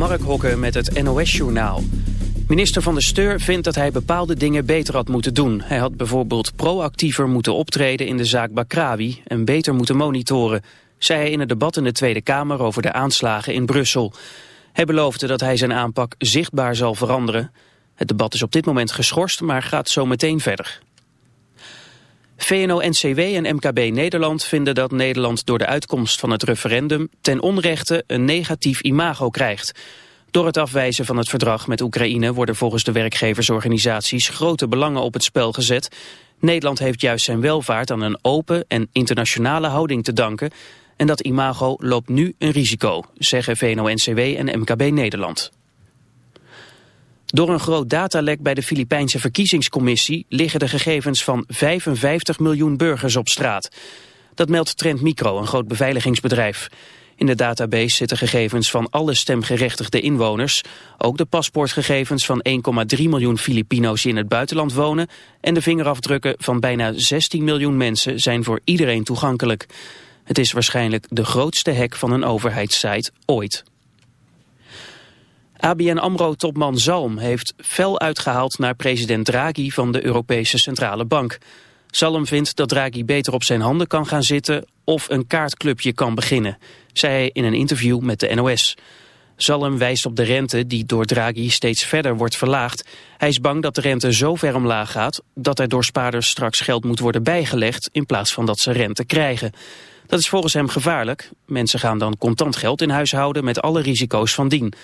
Mark Hokke met het NOS-journaal. Minister van de Steur vindt dat hij bepaalde dingen beter had moeten doen. Hij had bijvoorbeeld proactiever moeten optreden in de zaak Bakrawi... en beter moeten monitoren, zei hij in het debat in de Tweede Kamer... over de aanslagen in Brussel. Hij beloofde dat hij zijn aanpak zichtbaar zal veranderen. Het debat is op dit moment geschorst, maar gaat zo meteen verder. VNO-NCW en MKB Nederland vinden dat Nederland door de uitkomst van het referendum ten onrechte een negatief imago krijgt. Door het afwijzen van het verdrag met Oekraïne worden volgens de werkgeversorganisaties grote belangen op het spel gezet. Nederland heeft juist zijn welvaart aan een open en internationale houding te danken. En dat imago loopt nu een risico, zeggen VNO-NCW en MKB Nederland. Door een groot datalek bij de Filipijnse verkiezingscommissie liggen de gegevens van 55 miljoen burgers op straat. Dat meldt Trend Micro, een groot beveiligingsbedrijf. In de database zitten gegevens van alle stemgerechtigde inwoners. Ook de paspoortgegevens van 1,3 miljoen Filipino's die in het buitenland wonen. En de vingerafdrukken van bijna 16 miljoen mensen zijn voor iedereen toegankelijk. Het is waarschijnlijk de grootste hack van een overheidssite ooit. ABN AMRO-topman Zalm heeft fel uitgehaald naar president Draghi van de Europese Centrale Bank. Zalm vindt dat Draghi beter op zijn handen kan gaan zitten of een kaartclubje kan beginnen, zei hij in een interview met de NOS. Zalm wijst op de rente die door Draghi steeds verder wordt verlaagd. Hij is bang dat de rente zo ver omlaag gaat dat er door spaarders straks geld moet worden bijgelegd in plaats van dat ze rente krijgen. Dat is volgens hem gevaarlijk. Mensen gaan dan contant geld in huis houden met alle risico's van dien.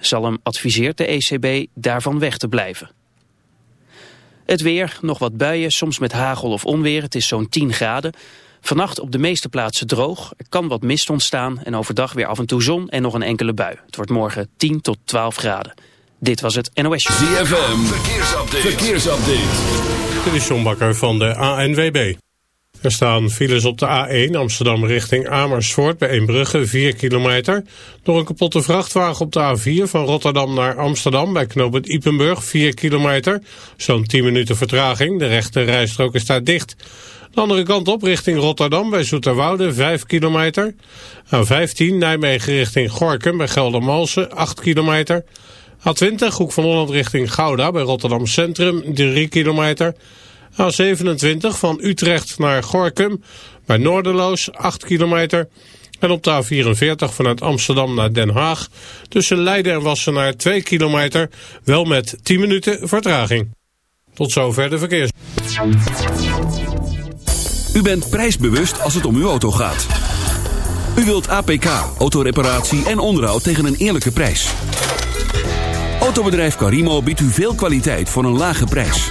Zalm adviseert de ECB daarvan weg te blijven. Het weer, nog wat buien, soms met hagel of onweer. Het is zo'n 10 graden. Vannacht op de meeste plaatsen droog. Er kan wat mist ontstaan en overdag weer af en toe zon en nog een enkele bui. Het wordt morgen 10 tot 12 graden. Dit was het NOS Show. ZFM, verkeersupdate. verkeersupdate. Dit is John Bakker van de ANWB. Er staan files op de A1 Amsterdam richting Amersfoort bij Eembrugge 4 kilometer. Door een kapotte vrachtwagen op de A4 van Rotterdam naar Amsterdam bij knooppunt Ipenburg 4 kilometer. Zo'n 10 minuten vertraging, de rechte rijstrook is daar dicht. De andere kant op richting Rotterdam bij Zoeterwoude 5 kilometer. A15 Nijmegen richting Gorkum bij Geldermalsen 8 kilometer. A20 Hoek van Holland richting Gouda bij Rotterdam Centrum 3 kilometer. A27 van Utrecht naar Gorkum bij Noorderloos 8 kilometer. En op de A44 vanuit Amsterdam naar Den Haag tussen Leiden en Wassenaar 2 kilometer. Wel met 10 minuten vertraging. Tot zover de verkeers. U bent prijsbewust als het om uw auto gaat. U wilt APK, autoreparatie en onderhoud tegen een eerlijke prijs. Autobedrijf Carimo biedt u veel kwaliteit voor een lage prijs.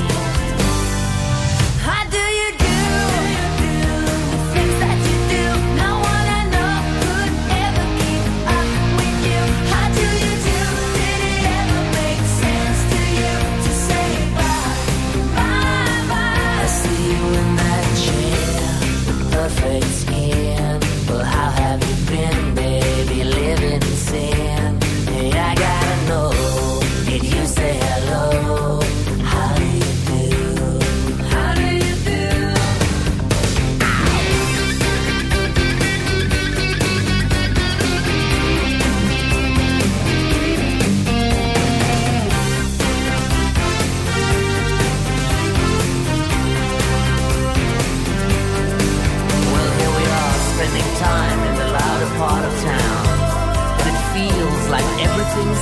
Face.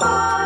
Bye.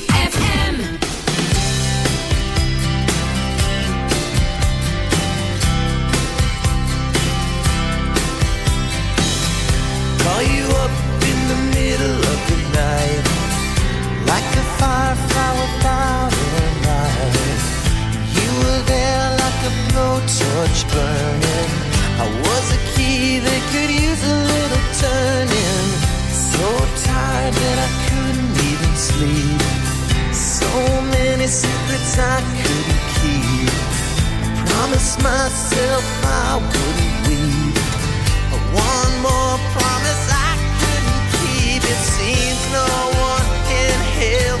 nights I couldn't keep. Promised myself I wouldn't weep. One more promise I couldn't keep. It seems no one can help.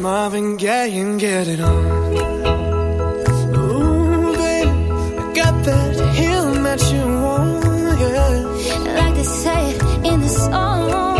Marvin Gaye and get it on. Ooh, babe, I got that healing that you want, yeah. Like they say in the song.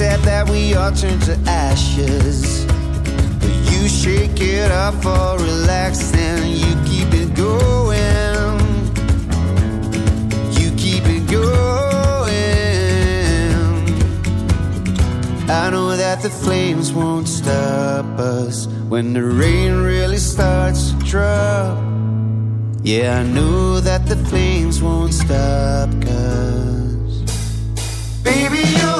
said that we all turn to ashes. But you shake it off or relax, and you keep it going. You keep it going. I know that the flames won't stop us when the rain really starts to drop. Yeah, I know that the flames won't stop, cause baby, you